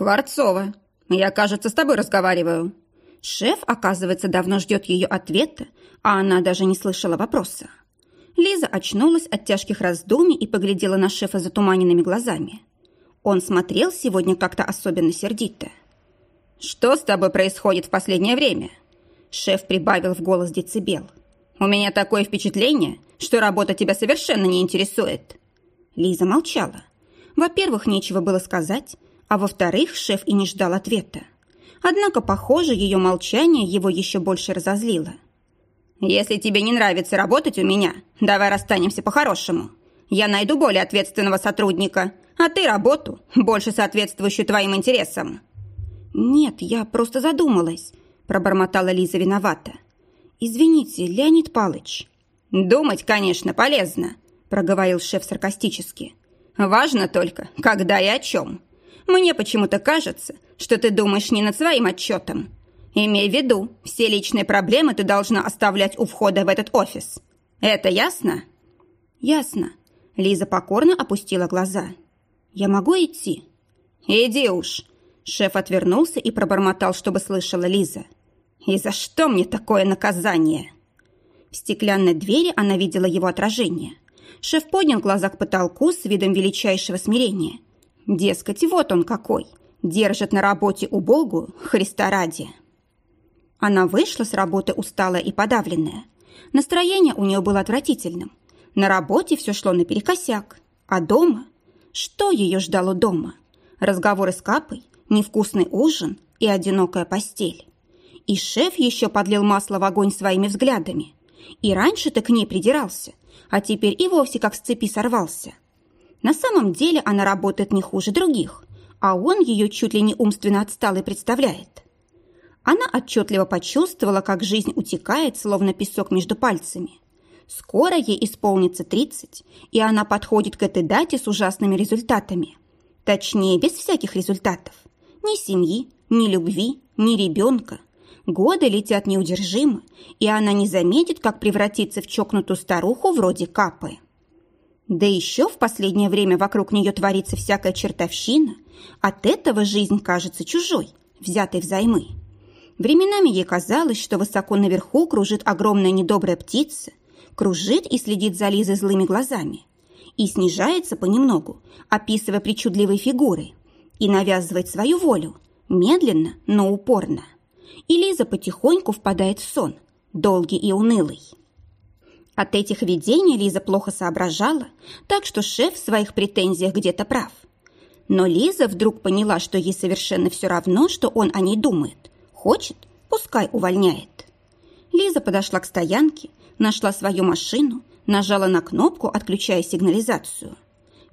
«Скворцова, я, кажется, с тобой разговариваю». Шеф, оказывается, давно ждет ее ответа, а она даже не слышала вопроса. Лиза очнулась от тяжких раздумий и поглядела на шефа затуманенными глазами. Он смотрел сегодня как-то особенно сердито. «Что с тобой происходит в последнее время?» Шеф прибавил в голос децибел. «У меня такое впечатление, что работа тебя совершенно не интересует». Лиза молчала. Во-первых, нечего было сказать, а во-вторых, шеф и не ждал ответа. Однако, похоже, ее молчание его еще больше разозлило. «Если тебе не нравится работать у меня, давай расстанемся по-хорошему. Я найду более ответственного сотрудника, а ты работу, больше соответствующую твоим интересам». «Нет, я просто задумалась», – пробормотала Лиза виновата. «Извините, Леонид Палыч». «Думать, конечно, полезно», – проговорил шеф саркастически. «Важно только, когда и о чем. Мне почему-то кажется, что ты думаешь не над своим отчетом. Имей в виду, все личные проблемы ты должна оставлять у входа в этот офис. Это ясно?» «Ясно». Лиза покорно опустила глаза. «Я могу идти?» «Иди уж», Шеф отвернулся и пробормотал, чтобы слышала Лиза. «И за что мне такое наказание?» В стеклянной двери она видела его отражение. Шеф поднял глаза к потолку с видом величайшего смирения. Дескать, вот он какой. Держит на работе убогу Христа ради. Она вышла с работы усталая и подавленная. Настроение у нее было отвратительным. На работе все шло наперекосяк. А дома? Что ее ждало дома? Разговоры с Капой, невкусный ужин и одинокая постель. И шеф еще подлил масло в огонь своими взглядами. И раньше ты к ней придирался, а теперь и вовсе как с цепи сорвался. На самом деле она работает не хуже других, а он ее чуть ли не умственно отсталой представляет. Она отчетливо почувствовала, как жизнь утекает, словно песок между пальцами. Скоро ей исполнится 30, и она подходит к этой дате с ужасными результатами. Точнее, без всяких результатов. Ни семьи, ни любви, ни ребенка. Годы летят неудержимо, и она не заметит, как превратиться в чокнутую старуху вроде Капы. Да еще в последнее время вокруг нее творится всякая чертовщина. От этого жизнь кажется чужой, взятой взаймы. Временами ей казалось, что высоко наверху кружит огромная недобрая птица, кружит и следит за Лизой злыми глазами и снижается понемногу, описывая причудливые фигуры – и навязывает свою волю, медленно, но упорно. И Лиза потихоньку впадает в сон, долгий и унылый. От этих видений Лиза плохо соображала, так что шеф в своих претензиях где-то прав. Но Лиза вдруг поняла, что ей совершенно все равно, что он о ней думает. Хочет, пускай увольняет. Лиза подошла к стоянке, нашла свою машину, нажала на кнопку, отключая сигнализацию –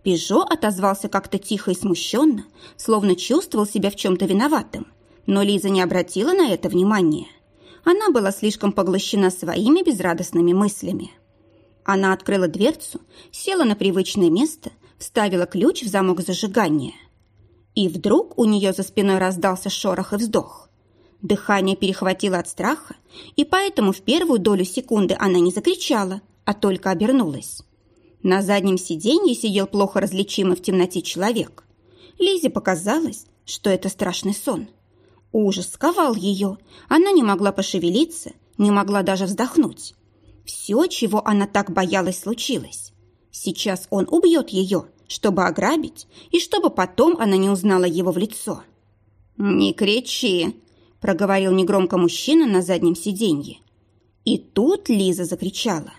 Пежо отозвался как-то тихо и смущенно, словно чувствовал себя в чем-то виноватым. Но Лиза не обратила на это внимания. Она была слишком поглощена своими безрадостными мыслями. Она открыла дверцу, села на привычное место, вставила ключ в замок зажигания. И вдруг у нее за спиной раздался шорох и вздох. Дыхание перехватило от страха, и поэтому в первую долю секунды она не закричала, а только обернулась. На заднем сиденье сидел плохо различимый в темноте человек. Лизе показалось, что это страшный сон. Ужас сковал ее. Она не могла пошевелиться, не могла даже вздохнуть. Все, чего она так боялась, случилось. Сейчас он убьет ее, чтобы ограбить, и чтобы потом она не узнала его в лицо. «Не кричи!» – проговорил негромко мужчина на заднем сиденье. И тут Лиза закричала.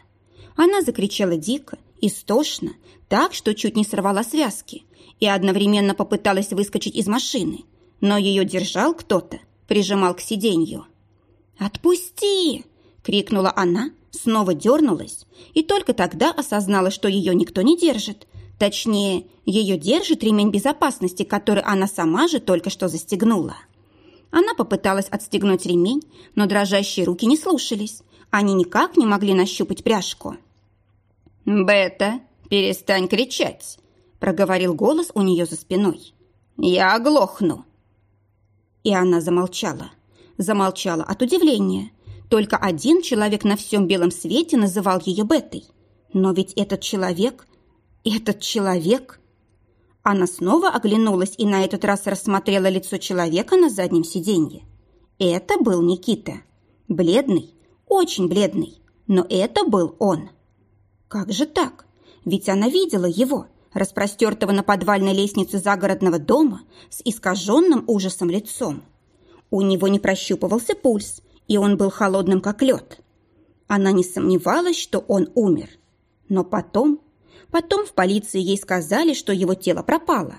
Она закричала дико, истошно, так, что чуть не сорвала связки, и одновременно попыталась выскочить из машины, но ее держал кто-то, прижимал к сиденью. «Отпусти!» — крикнула она, снова дернулась, и только тогда осознала, что ее никто не держит. Точнее, ее держит ремень безопасности, который она сама же только что застегнула. Она попыталась отстегнуть ремень, но дрожащие руки не слушались. Они никак не могли нащупать пряжку. «Бета, перестань кричать», — проговорил голос у нее за спиной. «Я оглохну». И она замолчала. Замолчала от удивления. Только один человек на всем белом свете называл ее Бетой. Но ведь этот человек... Этот человек... Она снова оглянулась и на этот раз рассмотрела лицо человека на заднем сиденье. Это был Никита. Бледный, очень бледный, но это был он. Как же так? Ведь она видела его, распростертого на подвальной лестнице загородного дома с искаженным ужасом лицом. У него не прощупывался пульс, и он был холодным, как лед. Она не сомневалась, что он умер. Но потом, потом в полиции ей сказали, что его тело пропало.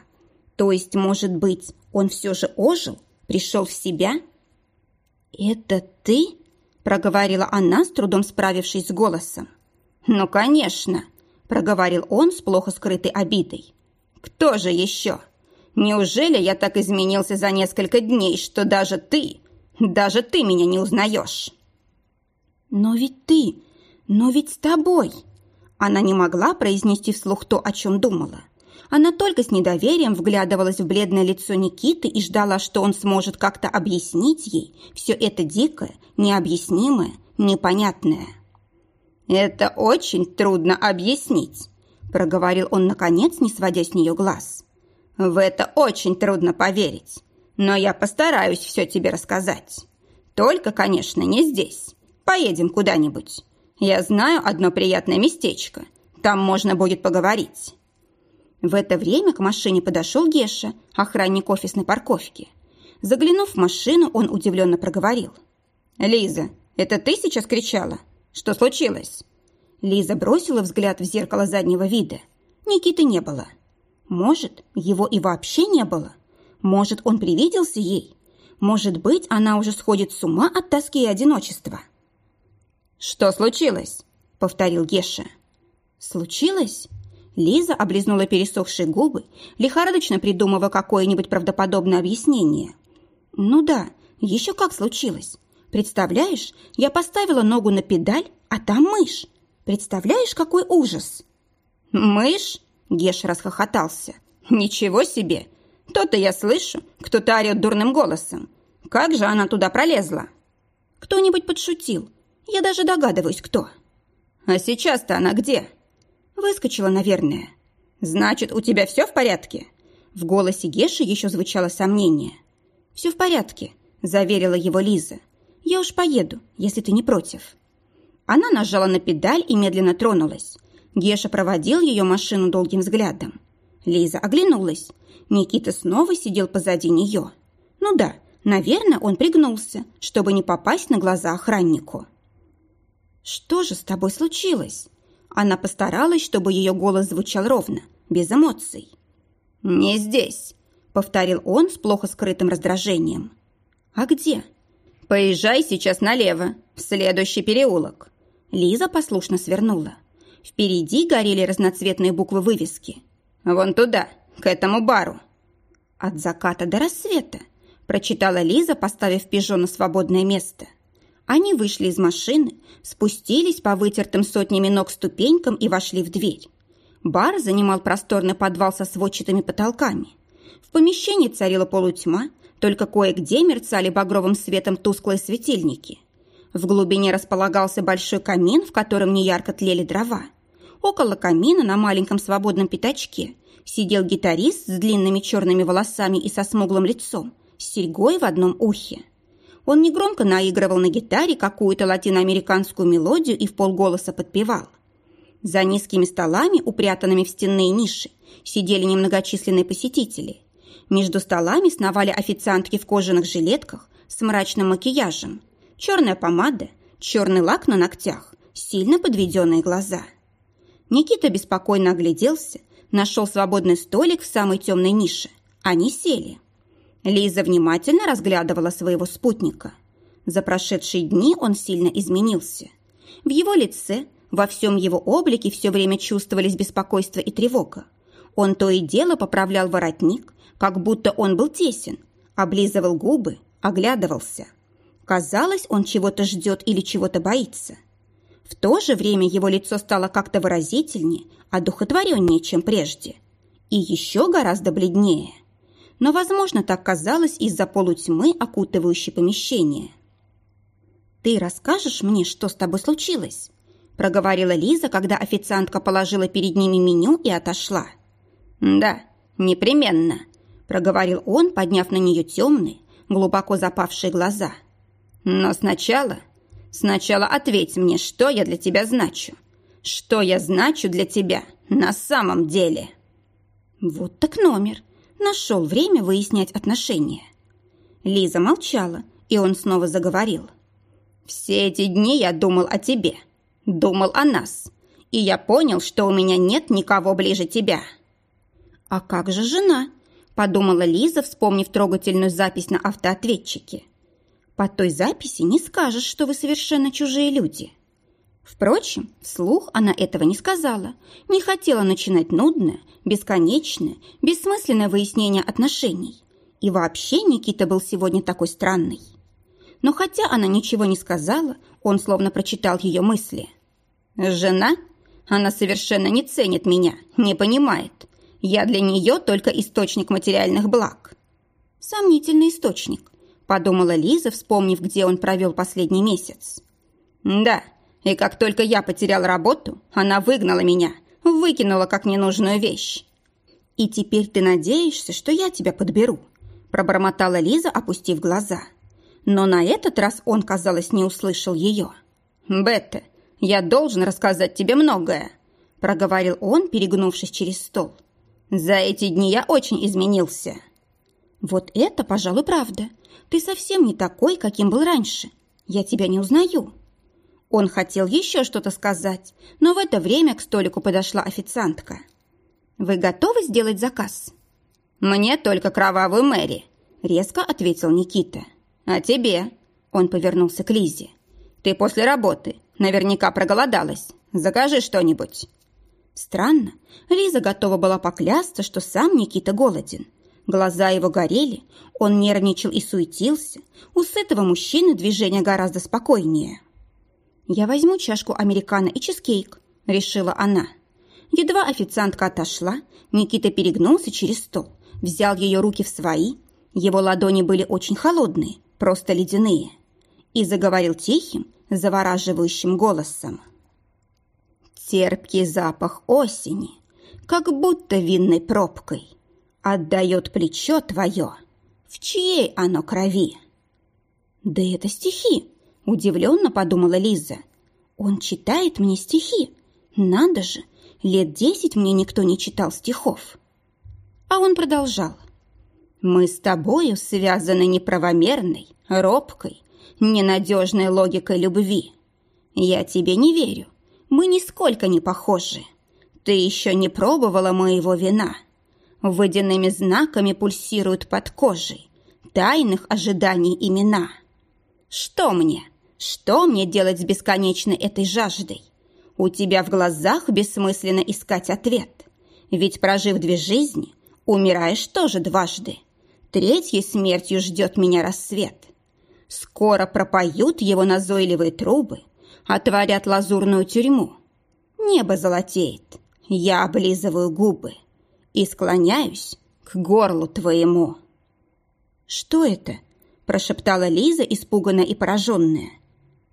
То есть, может быть, он все же ожил, пришел в себя? «Это ты?» – проговорила она, с трудом справившись с голосом. «Ну, конечно!» – проговорил он с плохо скрытой обидой. «Кто же еще? Неужели я так изменился за несколько дней, что даже ты, даже ты меня не узнаешь?» «Но ведь ты, но ведь с тобой!» Она не могла произнести вслух то, о чем думала. Она только с недоверием вглядывалась в бледное лицо Никиты и ждала, что он сможет как-то объяснить ей все это дикое, необъяснимое, непонятное. «Это очень трудно объяснить», – проговорил он, наконец, не сводя с нее глаз. «В это очень трудно поверить, но я постараюсь все тебе рассказать. Только, конечно, не здесь. Поедем куда-нибудь. Я знаю одно приятное местечко. Там можно будет поговорить». В это время к машине подошел Геша, охранник офисной парковки. Заглянув в машину, он удивленно проговорил. «Лиза, это ты сейчас кричала? Что случилось?» Лиза бросила взгляд в зеркало заднего вида. Никиты не было. Может, его и вообще не было? Может, он привиделся ей? Может быть, она уже сходит с ума от тоски и одиночества? «Что случилось?» — повторил Геша. «Случилось?» Лиза облизнула пересохшие губы, лихорадочно придумывая какое-нибудь правдоподобное объяснение. «Ну да, еще как случилось. Представляешь, я поставила ногу на педаль, а там мышь. Представляешь, какой ужас!» «Мышь?» – Геш расхохотался. «Ничего себе! То-то я слышу, кто-то орет дурным голосом. Как же она туда пролезла?» «Кто-нибудь подшутил. Я даже догадываюсь, кто». «А сейчас-то она где?» Выскочила, наверное. Значит, у тебя все в порядке? В голосе Геши еще звучало сомнение. Все в порядке, заверила его Лиза. Я уж поеду, если ты не против. Она нажала на педаль и медленно тронулась. Геша проводил ее машину долгим взглядом. Лиза оглянулась. Никита снова сидел позади нее. Ну да, наверное, он пригнулся, чтобы не попасть на глаза охраннику. «Что же с тобой случилось?» Она постаралась, чтобы ее голос звучал ровно, без эмоций. «Не здесь», — повторил он с плохо скрытым раздражением. «А где?» «Поезжай сейчас налево, в следующий переулок». Лиза послушно свернула. Впереди горели разноцветные буквы вывески. «Вон туда, к этому бару». «От заката до рассвета», — прочитала Лиза, поставив пижо на свободное место. Они вышли из машины, спустились по вытертым сотнями ног ступенькам и вошли в дверь. Бар занимал просторный подвал со сводчатыми потолками. В помещении царила полутьма, только кое-где мерцали багровым светом тусклые светильники. В глубине располагался большой камин, в котором неярко тлели дрова. Около камина на маленьком свободном пятачке сидел гитарист с длинными черными волосами и со смуглым лицом, с серьгой в одном ухе. Он негромко наигрывал на гитаре какую-то латиноамериканскую мелодию и в полголоса подпевал. За низкими столами, упрятанными в стенные ниши, сидели немногочисленные посетители. Между столами сновали официантки в кожаных жилетках с мрачным макияжем, черная помада, черный лак на ногтях, сильно подведенные глаза. Никита беспокойно огляделся, нашел свободный столик в самой темной нише. Они сели. Лиза внимательно разглядывала своего спутника. За прошедшие дни он сильно изменился. В его лице, во всем его облике все время чувствовались беспокойство и тревога. Он то и дело поправлял воротник, как будто он был тесен, облизывал губы, оглядывался. Казалось, он чего-то ждет или чего-то боится. В то же время его лицо стало как-то выразительнее, одухотвореннее, чем прежде. И еще гораздо бледнее – но, возможно, так казалось из-за полутьмы, окутывающей помещение. «Ты расскажешь мне, что с тобой случилось?» проговорила Лиза, когда официантка положила перед ними меню и отошла. «Да, непременно», – проговорил он, подняв на нее темные, глубоко запавшие глаза. «Но сначала, сначала ответь мне, что я для тебя значу. Что я значу для тебя на самом деле?» Вот так номер. Нашел время выяснять отношения. Лиза молчала, и он снова заговорил. «Все эти дни я думал о тебе, думал о нас, и я понял, что у меня нет никого ближе тебя». «А как же жена?» – подумала Лиза, вспомнив трогательную запись на автоответчике. «По той записи не скажешь, что вы совершенно чужие люди». Впрочем, вслух она этого не сказала, не хотела начинать нудное, бесконечное, бессмысленное выяснение отношений. И вообще Никита был сегодня такой странный. Но хотя она ничего не сказала, он словно прочитал ее мысли. «Жена? Она совершенно не ценит меня, не понимает. Я для нее только источник материальных благ». «Сомнительный источник», – подумала Лиза, вспомнив, где он провел последний месяц. «Да, и как только я потерял работу, она выгнала меня, выкинула как ненужную вещь. И теперь ты надеешься, что я тебя подберу?» Пробормотала Лиза, опустив глаза. Но на этот раз он, казалось, не услышал ее. «Бетта, я должен рассказать тебе многое», проговорил он, перегнувшись через стол. «За эти дни я очень изменился». «Вот это, пожалуй, правда. Ты совсем не такой, каким был раньше. Я тебя не узнаю». Он хотел еще что-то сказать, но в это время к столику подошла официантка. «Вы готовы сделать заказ?» «Мне только кровавую Мэри», — резко ответил Никита. «А тебе?» — он повернулся к Лизе. «Ты после работы. Наверняка проголодалась. Закажи что-нибудь». Странно, Лиза готова была поклясться, что сам Никита голоден. Глаза его горели, он нервничал и суетился. У сытого мужчины движение гораздо спокойнее. «Я возьму чашку американо и чизкейк», — решила она. Едва официантка отошла, Никита перегнулся через стол, взял ее руки в свои. Его ладони были очень холодные, просто ледяные. И заговорил тихим, завораживающим голосом. Терпкий запах осени, как будто винной пробкой, отдает плечо твое. В чьей оно крови? Да это стихи, Удивленно подумала Лиза. Он читает мне стихи. Надо же, лет десять мне никто не читал стихов. А он продолжал. Мы с тобою связаны неправомерной, робкой, ненадежной логикой любви. Я тебе не верю. Мы нисколько не похожи. Ты еще не пробовала моего вина. Водяными знаками пульсируют под кожей. Тайных ожиданий имена. Что мне? Что мне делать с бесконечной этой жаждой? У тебя в глазах бессмысленно искать ответ. Ведь, прожив две жизни, умираешь тоже дважды. Третьей смертью ждет меня рассвет. Скоро пропоют его назойливые трубы, отворят лазурную тюрьму. Небо золотеет, я облизываю губы и склоняюсь к горлу твоему. «Что это?» – прошептала Лиза, испуганная и пораженная.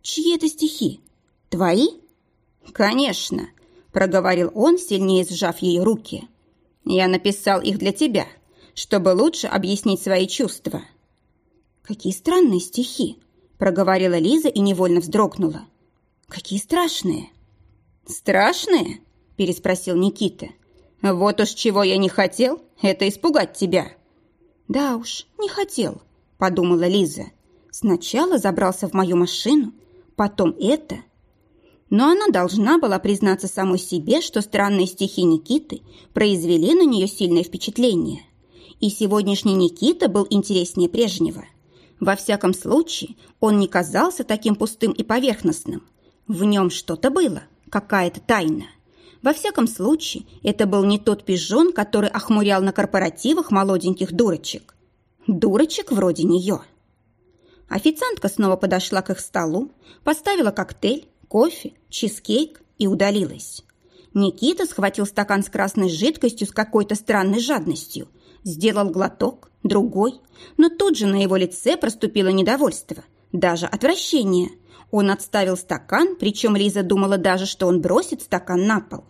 Чьи это стихи? Твои? Конечно, проговорил он, сильнее сжав ее руки. Я написал их для тебя, чтобы лучше объяснить свои чувства. Какие странные стихи, проговорила Лиза и невольно вздрогнула. Какие страшные. Страшные? переспросил Никита. Вот уж чего я не хотел, это испугать тебя. Да уж, не хотел, подумала Лиза. Сначала забрался в мою машину, потом это. Но она должна была признаться самой себе, что странные стихи Никиты произвели на нее сильное впечатление. И сегодняшний Никита был интереснее прежнего. Во всяком случае, он не казался таким пустым и поверхностным. В нем что-то было, какая-то тайна. Во всяком случае, это был не тот пижон, который охмурял на корпоративах молоденьких дурочек. Дурочек вроде нее. Официантка снова подошла к их столу, поставила коктейль, кофе, чизкейк и удалилась. Никита схватил стакан с красной жидкостью с какой-то странной жадностью, сделал глоток, другой, но тут же на его лице проступило недовольство, даже отвращение. Он отставил стакан, причем Лиза думала даже, что он бросит стакан на пол.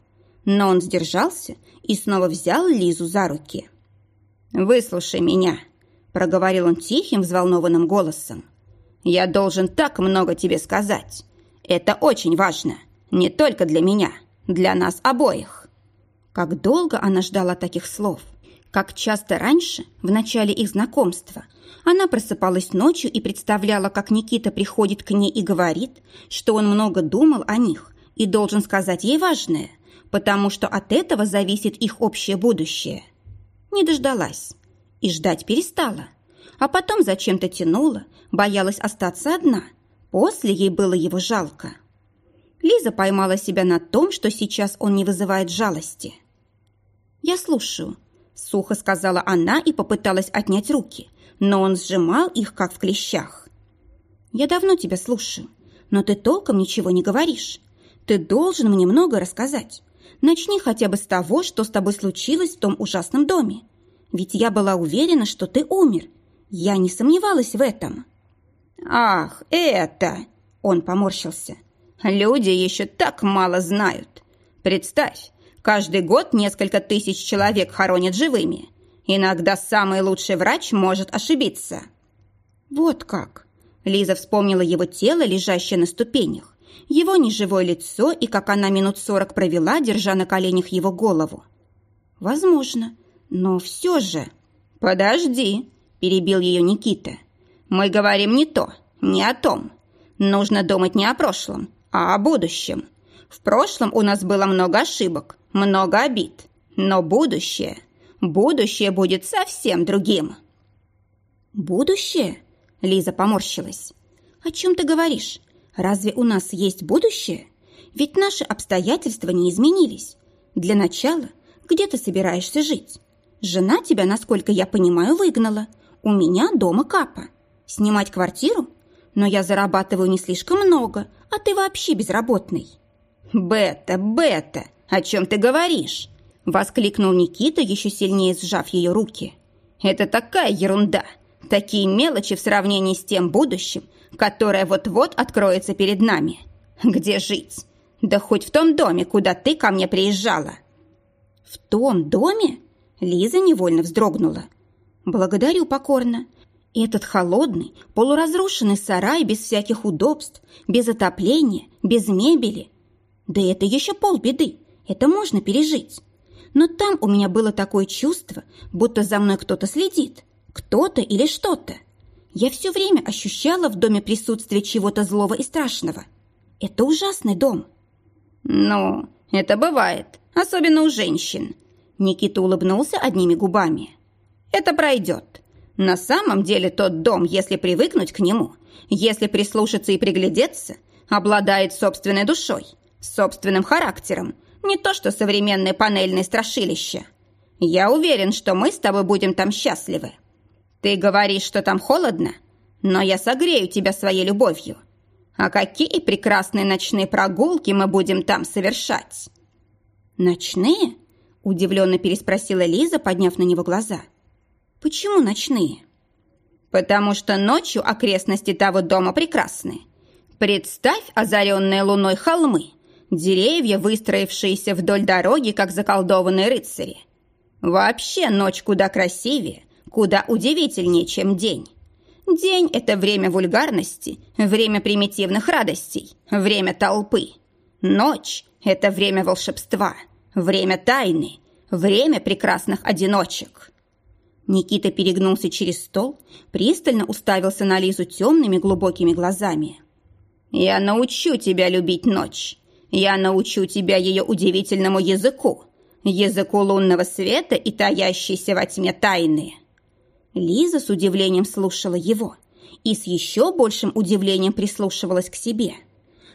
Но он сдержался и снова взял Лизу за руки. «Выслушай меня», — проговорил он тихим, взволнованным голосом. «Я должен так много тебе сказать. Это очень важно. Не только для меня, для нас обоих». Как долго она ждала таких слов. Как часто раньше, в начале их знакомства, она просыпалась ночью и представляла, как Никита приходит к ней и говорит, что он много думал о них и должен сказать ей важное, потому что от этого зависит их общее будущее. Не дождалась и ждать перестала, а потом зачем-то тянула, боялась остаться одна. После ей было его жалко. Лиза поймала себя на том, что сейчас он не вызывает жалости. «Я слушаю», — сухо сказала она и попыталась отнять руки, но он сжимал их, как в клещах. «Я давно тебя слушаю, но ты толком ничего не говоришь. Ты должен мне много рассказать. Начни хотя бы с того, что с тобой случилось в том ужасном доме. Ведь я была уверена, что ты умер. Я не сомневалась в этом». «Ах, это...» — он поморщился. «Люди еще так мало знают. Представь, каждый год несколько тысяч человек хоронят живыми. Иногда самый лучший врач может ошибиться». «Вот как!» Лиза вспомнила его тело, лежащее на ступенях, его неживое лицо и как она минут сорок провела, держа на коленях его голову. «Возможно, но все же...» «Подожди!» – перебил ее Никита. «Мы говорим не то, не о том. Нужно думать не о прошлом, а о будущем. В прошлом у нас было много ошибок, много обид. Но будущее... Будущее будет совсем другим». «Будущее?» – Лиза поморщилась. «О чем ты говоришь? Разве у нас есть будущее? Ведь наши обстоятельства не изменились. Для начала, где ты собираешься жить? Жена тебя, насколько я понимаю, выгнала. У меня дома капа. Снимать квартиру? Но я зарабатываю не слишком много, а ты вообще безработный». «Бета, Бета, о чем ты говоришь?» Воскликнул Никита, еще сильнее сжав ее руки. «Это такая ерунда, такие мелочи в сравнении с тем будущим, которое вот-вот откроется перед нами. Где жить? Да хоть в том доме, куда ты ко мне приезжала». «В том доме?» Лиза невольно вздрогнула. «Благодарю покорно. Этот холодный, полуразрушенный сарай без всяких удобств, без отопления, без мебели. Да это еще полбеды, это можно пережить. Но там у меня было такое чувство, будто за мной кто-то следит, кто-то или что-то. Я все время ощущала в доме присутствие чего-то злого и страшного. Это ужасный дом. Ну, это бывает, особенно у женщин. Никита улыбнулся одними губами. Это пройдет. На самом деле тот дом, если привыкнуть к нему, если прислушаться и приглядеться, обладает собственной душой, собственным характером, не то что современные панельные страшилища. Я уверен, что мы с тобой будем там счастливы. Ты говоришь, что там холодно, но я согрею тебя своей любовью. А какие прекрасные ночные прогулки мы будем там совершать!» «Ночные?» – удивленно переспросила Лиза, подняв на него глаза. «Почему ночные?» «Потому что ночью окрестности того дома прекрасны. Представь озаренные луной холмы, деревья, выстроившиеся вдоль дороги, как заколдованные рыцари. Вообще ночь куда красивее, куда удивительнее, чем день. День – это время вульгарности, время примитивных радостей, время толпы. Ночь – это время волшебства, время тайны, время прекрасных одиночек. Никита перегнулся через стол, пристально уставился на Лизу темными глубокими глазами. «Я научу тебя любить ночь. Я научу тебя ее удивительному языку, языку лунного света и таящейся во тьме тайны». Лиза с удивлением слушала его и с еще большим удивлением прислушивалась к себе.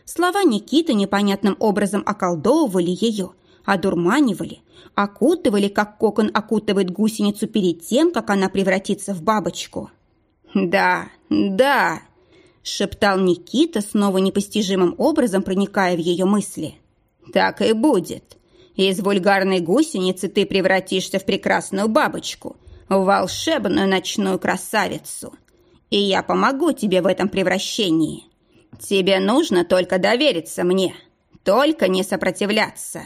Слова Никиты непонятным образом околдовывали ее, одурманивали, окутывали, как кокон окутывает гусеницу перед тем, как она превратится в бабочку. «Да, да!» – шептал Никита, снова непостижимым образом проникая в ее мысли. «Так и будет. Из вульгарной гусеницы ты превратишься в прекрасную бабочку, в волшебную ночную красавицу. И я помогу тебе в этом превращении. Тебе нужно только довериться мне, только не сопротивляться».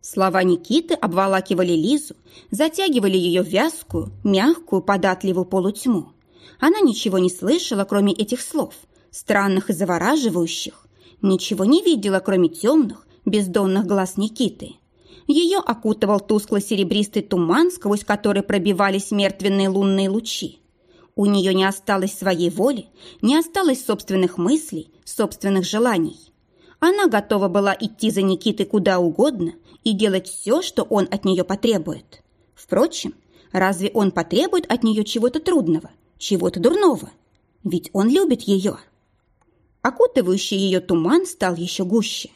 Слова Никиты обволакивали Лизу, затягивали ее в вязкую, мягкую, податливую полутьму. Она ничего не слышала, кроме этих слов, странных и завораживающих. Ничего не видела, кроме темных, бездонных глаз Никиты. Ее окутывал тускло-серебристый туман, сквозь который пробивались мертвенные лунные лучи. У нее не осталось своей воли, не осталось собственных мыслей, собственных желаний. Она готова была идти за Никитой куда угодно и делать все, что он от нее потребует. Впрочем, разве он потребует от нее чего-то трудного, чего-то дурного? Ведь он любит ее. Окутывающий ее туман стал еще гуще.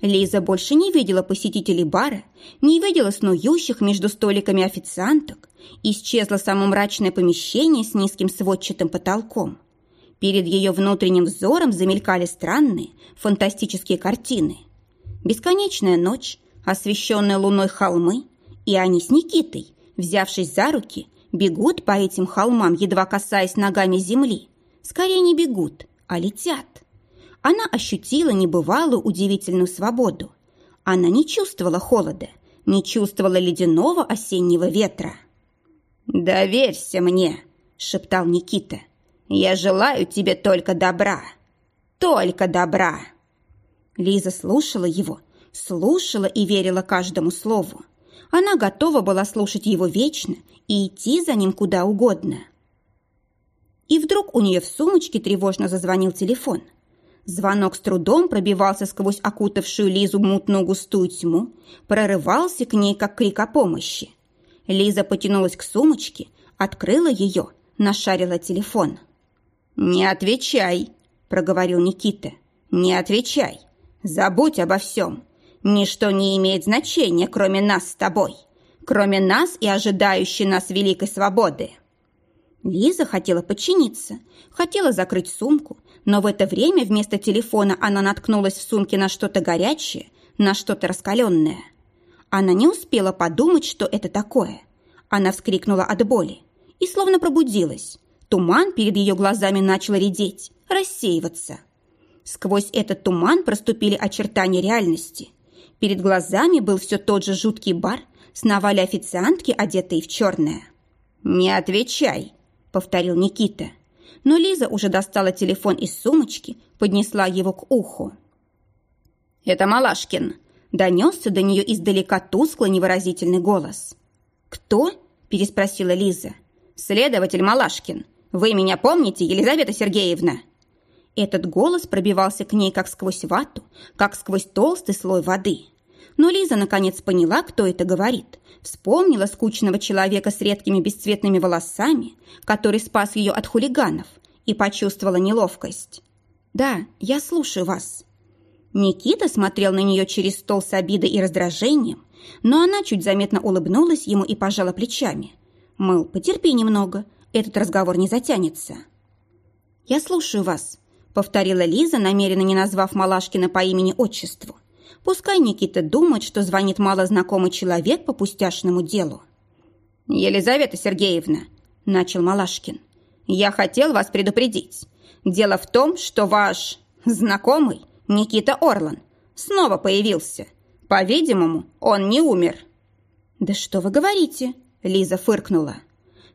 Лиза больше не видела посетителей бара, не видела снующих между столиками официанток. Исчезло само мрачное помещение с низким сводчатым потолком. Перед ее внутренним взором замелькали странные, фантастические картины. Бесконечная ночь, освещенные луной холмы, и они с Никитой, взявшись за руки, бегут по этим холмам, едва касаясь ногами земли. Скорее не бегут, а летят. Она ощутила небывалую удивительную свободу. Она не чувствовала холода, не чувствовала ледяного осеннего ветра. «Доверься мне», — шептал Никита. «Я желаю тебе только добра. Только добра». Лиза слушала его, слушала и верила каждому слову. Она готова была слушать его вечно и идти за ним куда угодно. И вдруг у нее в сумочке тревожно зазвонил телефон. Звонок с трудом пробивался сквозь окутавшую Лизу мутную густую тьму, прорывался к ней, как крик о помощи. Лиза потянулась к сумочке, открыла ее, нашарила телефон. «Не отвечай», – проговорил Никита. «Не отвечай. Забудь обо всем. Ничто не имеет значения, кроме нас с тобой, кроме нас и ожидающей нас великой свободы. Лиза хотела подчиниться, хотела закрыть сумку, но в это время вместо телефона она наткнулась в сумке на что-то горячее, на что-то раскаленное. Она не успела подумать, что это такое. Она вскрикнула от боли и словно пробудилась. Туман перед ее глазами начал редеть, рассеиваться. Сквозь этот туман проступили очертания реальности – Перед глазами был все тот же жуткий бар, сновали официантки, одетые в черное. «Не отвечай», — повторил Никита. Но Лиза уже достала телефон из сумочки, поднесла его к уху. «Это Малашкин», — донесся до нее издалека тускло невыразительный голос. «Кто?» – переспросила Лиза. «Следователь Малашкин. Вы меня помните, Елизавета Сергеевна?» Этот голос пробивался к ней как сквозь вату, как сквозь толстый слой воды. Но Лиза наконец поняла, кто это говорит. Вспомнила скучного человека с редкими бесцветными волосами, который спас ее от хулиганов, и почувствовала неловкость. «Да, я слушаю вас». Никита смотрел на нее через стол с обидой и раздражением, но она чуть заметно улыбнулась ему и пожала плечами. Мыл, потерпи немного, этот разговор не затянется. «Я слушаю вас», — повторила Лиза, намеренно не назвав Малашкина по имени-отчеству. Пускай Никита думает, что звонит малознакомый человек по пустяшному делу. «Елизавета Сергеевна», – начал Малашкин, – «я хотел вас предупредить. Дело в том, что ваш знакомый Никита Орлан снова появился. По-видимому, он не умер». «Да что вы говорите?» – Лиза фыркнула.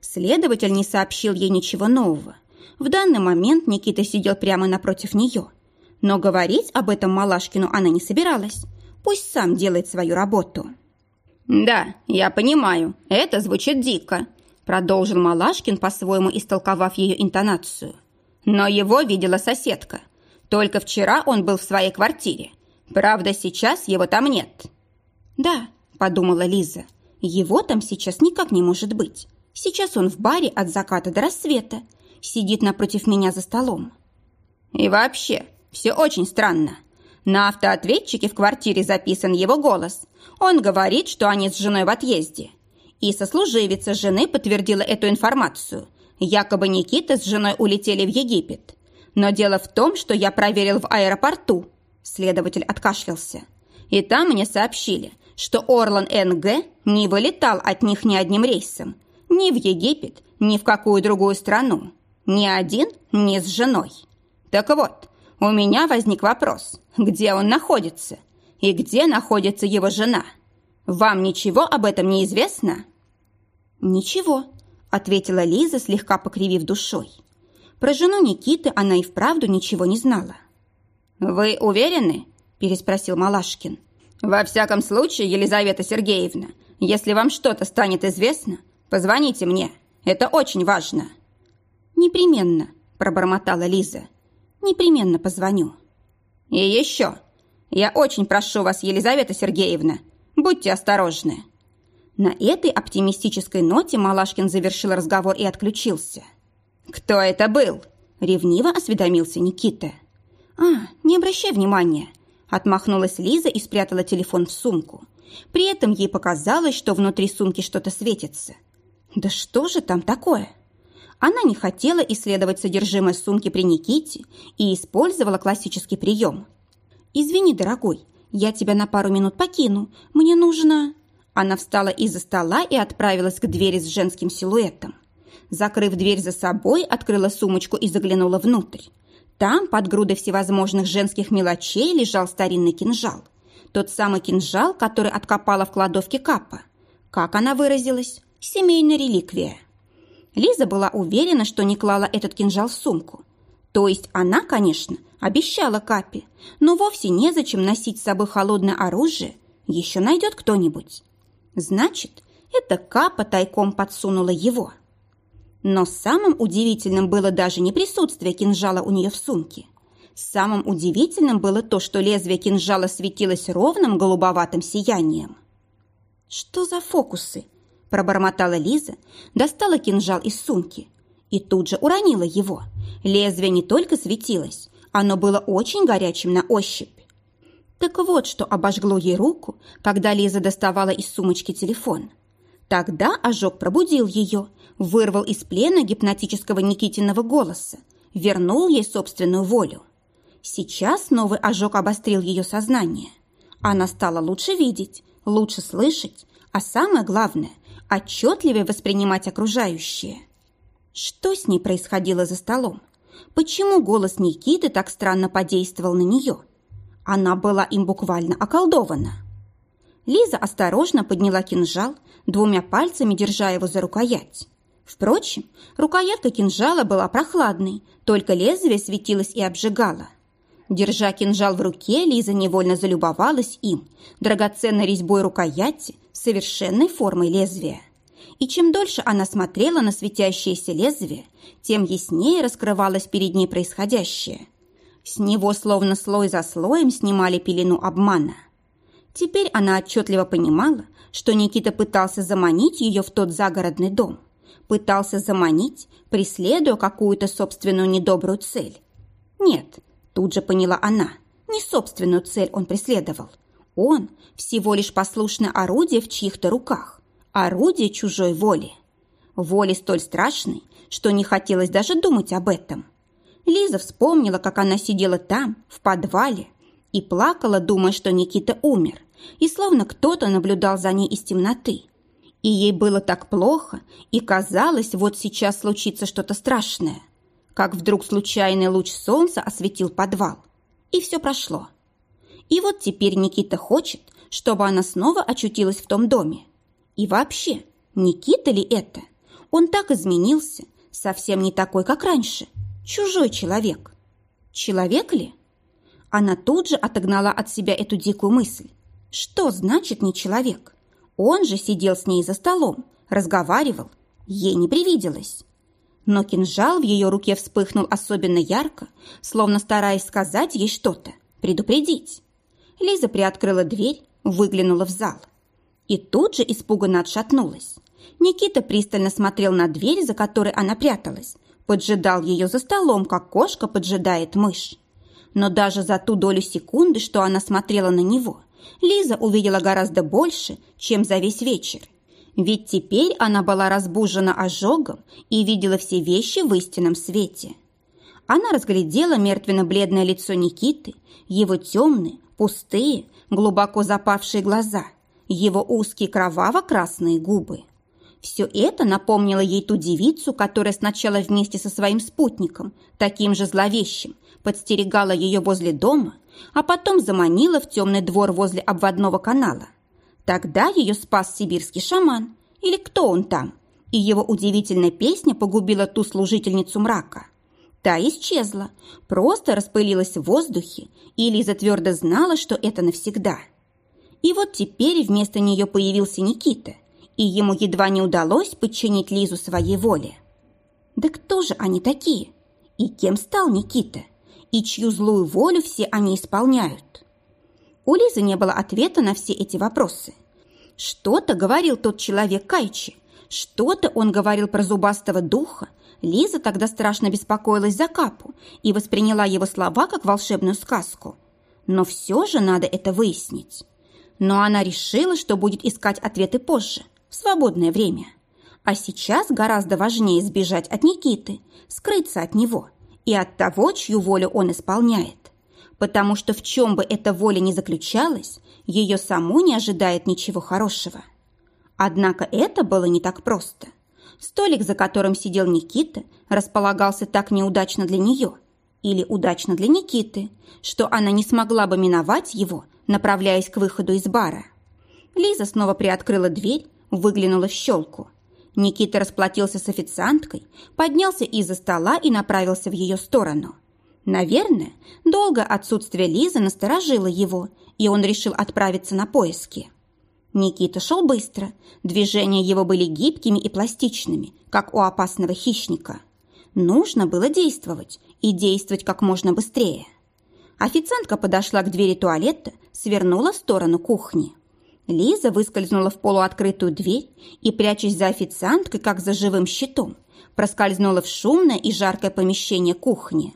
Следователь не сообщил ей ничего нового. В данный момент Никита сидел прямо напротив нее – но говорить об этом Малашкину она не собиралась. Пусть сам делает свою работу. «Да, я понимаю, это звучит дико», продолжил Малашкин, по-своему истолковав ее интонацию. «Но его видела соседка. Только вчера он был в своей квартире. Правда, сейчас его там нет». «Да», – подумала Лиза, – «его там сейчас никак не может быть. Сейчас он в баре от заката до рассвета. Сидит напротив меня за столом». «И вообще, все очень странно. На автоответчике в квартире записан его голос. Он говорит, что они с женой в отъезде. И сослуживица жены подтвердила эту информацию. Якобы Никита с женой улетели в Египет. Но дело в том, что я проверил в аэропорту. Следователь откашлялся. И там мне сообщили, что Орлан НГ не вылетал от них ни одним рейсом. Ни в Египет, ни в какую другую страну. Ни один, ни с женой. Так вот, у меня возник вопрос, где он находится и где находится его жена. Вам ничего об этом не известно?» «Ничего», — ответила Лиза, слегка покривив душой. Про жену Никиты она и вправду ничего не знала. «Вы уверены?» – переспросил Малашкин. «Во всяком случае, Елизавета Сергеевна, если вам что-то станет известно, позвоните мне. Это очень важно». «Непременно», – пробормотала Лиза. «Непременно позвоню». «И еще. Я очень прошу вас, Елизавета Сергеевна, будьте осторожны». На этой оптимистической ноте Малашкин завершил разговор и отключился. «Кто это был?» – ревниво осведомился Никита. «А, не обращай внимания», – отмахнулась Лиза и спрятала телефон в сумку. При этом ей показалось, что внутри сумки что-то светится. «Да что же там такое?» Она не хотела исследовать содержимое сумки при Никите и использовала классический прием. «Извини, дорогой, я тебя на пару минут покину. Мне нужно...» Она встала из-за стола и отправилась к двери с женским силуэтом. Закрыв дверь за собой, открыла сумочку и заглянула внутрь. Там, под грудой всевозможных женских мелочей, лежал старинный кинжал. Тот самый кинжал, который откопала в кладовке Капа. Как она выразилась? Семейная реликвия. Лиза была уверена, что не клала этот кинжал в сумку. То есть она, конечно, обещала Капе, но вовсе незачем носить с собой холодное оружие, еще найдет кто-нибудь. Значит, это Капа тайком подсунула его. Но самым удивительным было даже не присутствие кинжала у нее в сумке. Самым удивительным было то, что лезвие кинжала светилось ровным голубоватым сиянием. «Что за фокусы?» – пробормотала Лиза, достала кинжал из сумки и тут же уронила его. Лезвие не только светилось, оно было очень горячим на ощупь. Так вот, что обожгло ей руку, когда Лиза доставала из сумочки телефон. Тогда ожог пробудил ее, вырвал из плена гипнотического Никитиного голоса, вернул ей собственную волю. Сейчас новый ожог обострил ее сознание. Она стала лучше видеть, лучше слышать, а самое главное – отчетливее воспринимать окружающее. Что с ней происходило за столом? Почему голос Никиты так странно подействовал на нее? Она была им буквально околдована. Лиза осторожно подняла кинжал, двумя пальцами держа его за рукоять. Впрочем, рукоятка кинжала была прохладной, только лезвие светилось и обжигало. Держа кинжал в руке, Лиза невольно залюбовалась им, драгоценной резьбой рукояти, совершенной формой лезвия. И чем дольше она смотрела на светящееся лезвие, тем яснее раскрывалось перед ней происходящее. С него словно слой за слоем снимали пелену обмана. Теперь она отчетливо понимала, что Никита пытался заманить ее в тот загородный дом пытался заманить, преследуя какую-то собственную недобрую цель. Нет, тут же поняла она, не собственную цель он преследовал. Он всего лишь послушное орудие в чьих-то руках, орудие чужой воли. Воли столь страшной, что не хотелось даже думать об этом. Лиза вспомнила, как она сидела там, в подвале, и плакала, думая, что Никита умер, и словно кто-то наблюдал за ней из темноты – и ей было так плохо, и казалось, вот сейчас случится что-то страшное. Как вдруг случайный луч солнца осветил подвал. И все прошло. И вот теперь Никита хочет, чтобы она снова очутилась в том доме. И вообще, Никита ли это? Он так изменился, совсем не такой, как раньше. Чужой человек. Человек ли? Она тут же отогнала от себя эту дикую мысль. Что значит не человек? Он же сидел с ней за столом, разговаривал. Ей не привиделось. Но кинжал в ее руке вспыхнул особенно ярко, словно стараясь сказать ей что-то, предупредить. Лиза приоткрыла дверь, выглянула в зал. И тут же испуганно отшатнулась. Никита пристально смотрел на дверь, за которой она пряталась, поджидал ее за столом, как кошка поджидает мышь. Но даже за ту долю секунды, что она смотрела на него, Лиза увидела гораздо больше, чем за весь вечер. Ведь теперь она была разбужена ожогом и видела все вещи в истинном свете. Она разглядела мертвенно-бледное лицо Никиты, его темные, пустые, глубоко запавшие глаза, его узкие кроваво-красные губы. Все это напомнило ей ту девицу, которая сначала вместе со своим спутником, таким же зловещим, подстерегала ее возле дома, а потом заманила в темный двор возле обводного канала. Тогда ее спас сибирский шаман, или кто он там, и его удивительная песня погубила ту служительницу мрака. Та исчезла, просто распылилась в воздухе, и Лиза твердо знала, что это навсегда. И вот теперь вместо нее появился Никита, и ему едва не удалось подчинить Лизу своей воле. Да кто же они такие? И кем стал Никита? И чью злую волю все они исполняют? У Лизы не было ответа на все эти вопросы. Что-то говорил тот человек Кайчи, что-то он говорил про зубастого духа. Лиза тогда страшно беспокоилась за Капу и восприняла его слова как волшебную сказку. Но все же надо это выяснить. Но она решила, что будет искать ответы позже, в свободное время. А сейчас гораздо важнее сбежать от Никиты, скрыться от него и от того, чью волю он исполняет потому что в чем бы эта воля ни заключалась, ее саму не ожидает ничего хорошего. Однако это было не так просто. Столик, за которым сидел Никита, располагался так неудачно для нее или удачно для Никиты, что она не смогла бы миновать его, направляясь к выходу из бара. Лиза снова приоткрыла дверь, выглянула в щелку. Никита расплатился с официанткой, поднялся из-за стола и направился в ее сторону – Наверное, долгое отсутствие Лизы насторожило его, и он решил отправиться на поиски. Никита шел быстро, движения его были гибкими и пластичными, как у опасного хищника. Нужно было действовать, и действовать как можно быстрее. Официантка подошла к двери туалета, свернула в сторону кухни. Лиза выскользнула в полуоткрытую дверь и, прячась за официанткой, как за живым щитом, проскользнула в шумное и жаркое помещение кухни.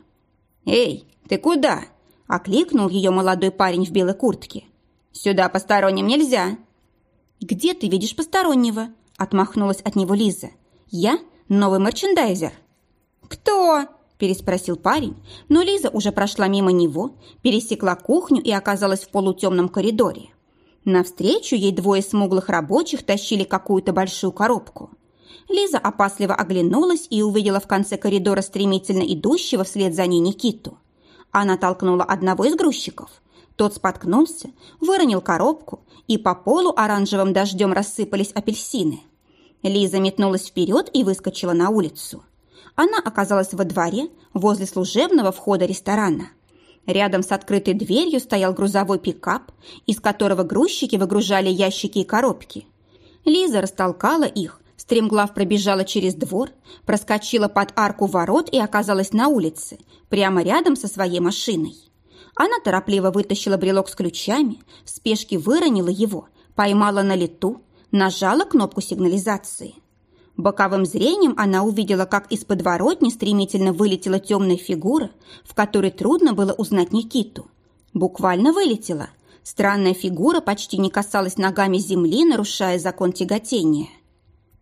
«Эй, ты куда?» – окликнул ее молодой парень в белой куртке. «Сюда посторонним нельзя». «Где ты видишь постороннего?» – отмахнулась от него Лиза. «Я новый мерчендайзер». «Кто?» – переспросил парень, но Лиза уже прошла мимо него, пересекла кухню и оказалась в полутемном коридоре. Навстречу ей двое смуглых рабочих тащили какую-то большую коробку – Лиза опасливо оглянулась и увидела в конце коридора стремительно идущего вслед за ней Никиту. Она толкнула одного из грузчиков. Тот споткнулся, выронил коробку, и по полу оранжевым дождем рассыпались апельсины. Лиза метнулась вперед и выскочила на улицу. Она оказалась во дворе, возле служебного входа ресторана. Рядом с открытой дверью стоял грузовой пикап, из которого грузчики выгружали ящики и коробки. Лиза растолкала их, Стремглав пробежала через двор, проскочила под арку ворот и оказалась на улице, прямо рядом со своей машиной. Она торопливо вытащила брелок с ключами, в спешке выронила его, поймала на лету, нажала кнопку сигнализации. Боковым зрением она увидела, как из подворотни стремительно вылетела темная фигура, в которой трудно было узнать Никиту. Буквально вылетела. Странная фигура почти не касалась ногами земли, нарушая закон тяготения.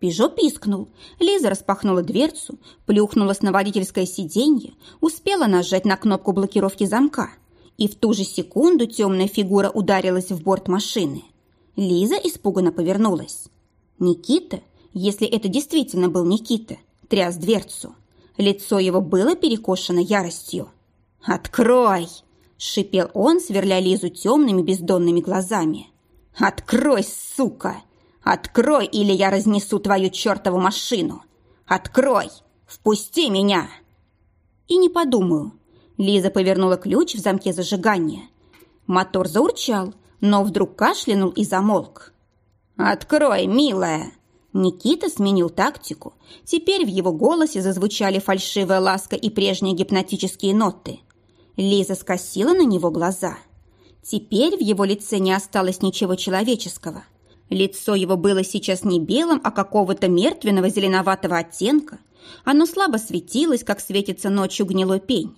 Пежо пискнул. Лиза распахнула дверцу, плюхнулась на водительское сиденье, успела нажать на кнопку блокировки замка. И в ту же секунду темная фигура ударилась в борт машины. Лиза испуганно повернулась. Никита, если это действительно был Никита, тряс дверцу. Лицо его было перекошено яростью. «Открой!» – шипел он, сверля Лизу темными бездонными глазами. «Открой, сука!» «Открой, или я разнесу твою чертову машину! Открой! Впусти меня!» И не подумаю. Лиза повернула ключ в замке зажигания. Мотор заурчал, но вдруг кашлянул и замолк. «Открой, милая!» Никита сменил тактику. Теперь в его голосе зазвучали фальшивая ласка и прежние гипнотические ноты. Лиза скосила на него глаза. Теперь в его лице не осталось ничего человеческого – Лицо его было сейчас не белым, а какого-то мертвенного зеленоватого оттенка. Оно слабо светилось, как светится ночью гнилой пень.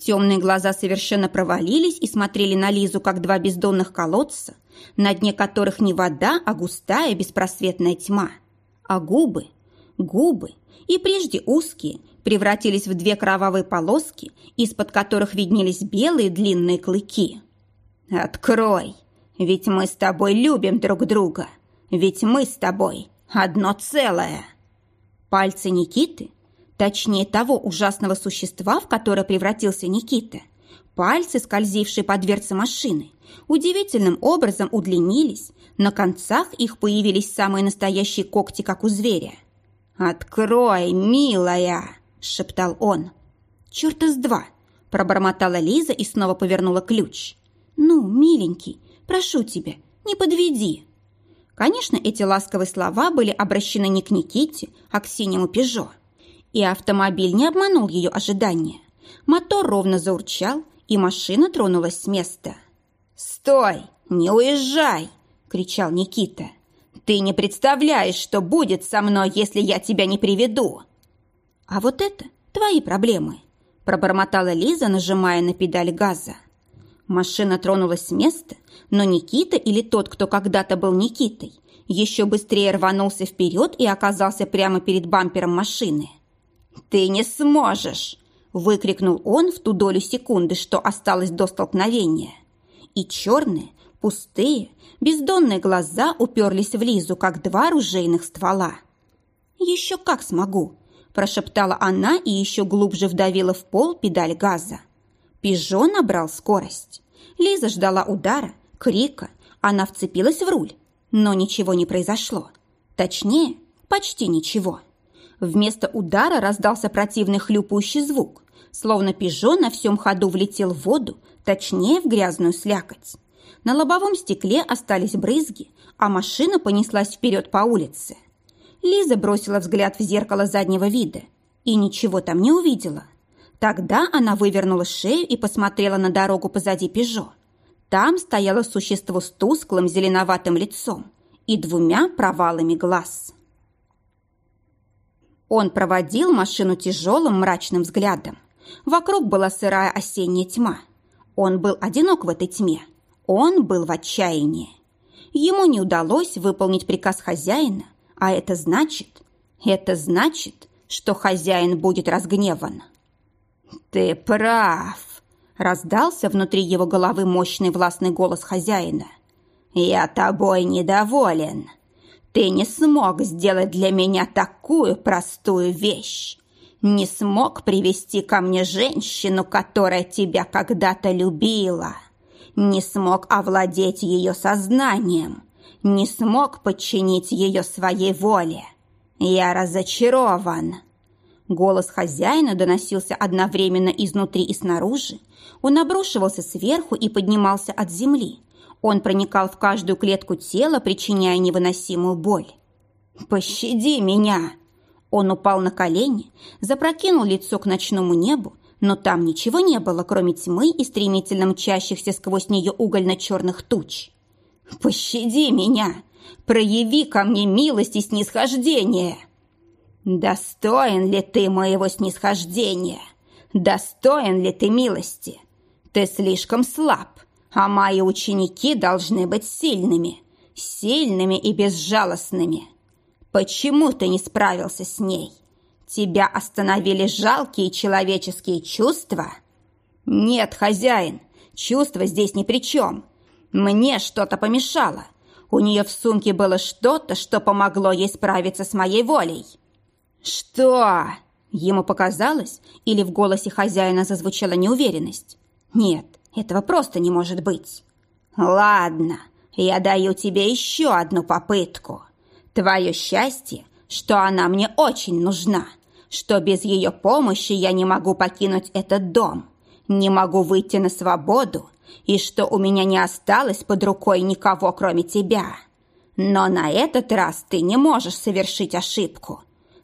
Темные глаза совершенно провалились и смотрели на Лизу, как два бездонных колодца, на дне которых не вода, а густая беспросветная тьма. А губы, губы, и прежде узкие, превратились в две кровавые полоски, из-под которых виднелись белые длинные клыки. «Открой!» Ведь мы с тобой любим друг друга. Ведь мы с тобой одно целое. Пальцы Никиты, точнее того ужасного существа, в которое превратился Никита, Пальцы, скользившие по дверце машины, удивительным образом удлинились, на концах их появились самые настоящие когти, как у зверя. «Открой, милая!» – шептал он. «Черт из два!» – пробормотала Лиза и снова повернула ключ. «Ну, миленький, прошу тебя, не подведи!» Конечно, эти ласковые слова были обращены не к Никите, а к синему «Пежо». И автомобиль не обманул ее ожидания. Мотор ровно заурчал, и машина тронулась с места. «Стой! Не уезжай!» – кричал Никита. «Ты не представляешь, что будет со мной, если я тебя не приведу!» «А вот это твои проблемы!» – пробормотала Лиза, нажимая на педаль газа. Машина тронулась с места, но Никита или тот, кто когда-то был Никитой, еще быстрее рванулся вперед и оказался прямо перед бампером машины. «Ты не сможешь!» – выкрикнул он в ту долю секунды, что осталось до столкновения. И черные, пустые, бездонные глаза уперлись в Лизу, как два ружейных ствола. «Еще как смогу!» – прошептала она и еще глубже вдавила в пол педаль газа. Пижо набрал скорость. Лиза ждала удара, крика. Она вцепилась в руль. Но ничего не произошло. Точнее, почти ничего. Вместо удара раздался противный хлюпающий звук, словно Пижо на всем ходу влетел в воду, точнее, в грязную слякоть. На лобовом стекле остались брызги, а машина понеслась вперед по улице. Лиза бросила взгляд в зеркало заднего вида и ничего там не увидела – Тогда она вывернула шею и посмотрела на дорогу позади «Пежо». Там стояло существо с тусклым зеленоватым лицом и двумя провалами глаз. Он проводил машину тяжелым мрачным взглядом. Вокруг была сырая осенняя тьма. Он был одинок в этой тьме. Он был в отчаянии. Ему не удалось выполнить приказ хозяина, а это значит, это значит, что хозяин будет разгневан. «Ты прав!» – раздался внутри его головы мощный властный голос хозяина. «Я тобой недоволен. Ты не смог сделать для меня такую простую вещь. Не смог привести ко мне женщину, которая тебя когда-то любила. Не смог овладеть ее сознанием. Не смог подчинить ее своей воле. Я разочарован». Голос хозяина доносился одновременно изнутри и снаружи. Он обрушивался сверху и поднимался от земли. Он проникал в каждую клетку тела, причиняя невыносимую боль. «Пощади меня!» Он упал на колени, запрокинул лицо к ночному небу, но там ничего не было, кроме тьмы и стремительно мчащихся сквозь нее угольно-черных туч. «Пощади меня! Прояви ко мне милость и снисхождение!» «Достоин ли ты моего снисхождения? Достоин ли ты милости? Ты слишком слаб, а мои ученики должны быть сильными, сильными и безжалостными. Почему ты не справился с ней? Тебя остановили жалкие человеческие чувства?» «Нет, хозяин, чувства здесь ни при чем. Мне что-то помешало. У нее в сумке было что-то, что помогло ей справиться с моей волей». «Что?» Ему показалось, или в голосе хозяина зазвучала неуверенность. «Нет, этого просто не может быть». «Ладно, я даю тебе еще одну попытку. Твое счастье, что она мне очень нужна, что без ее помощи я не могу покинуть этот дом, не могу выйти на свободу и что у меня не осталось под рукой никого, кроме тебя. Но на этот раз ты не можешь совершить ошибку»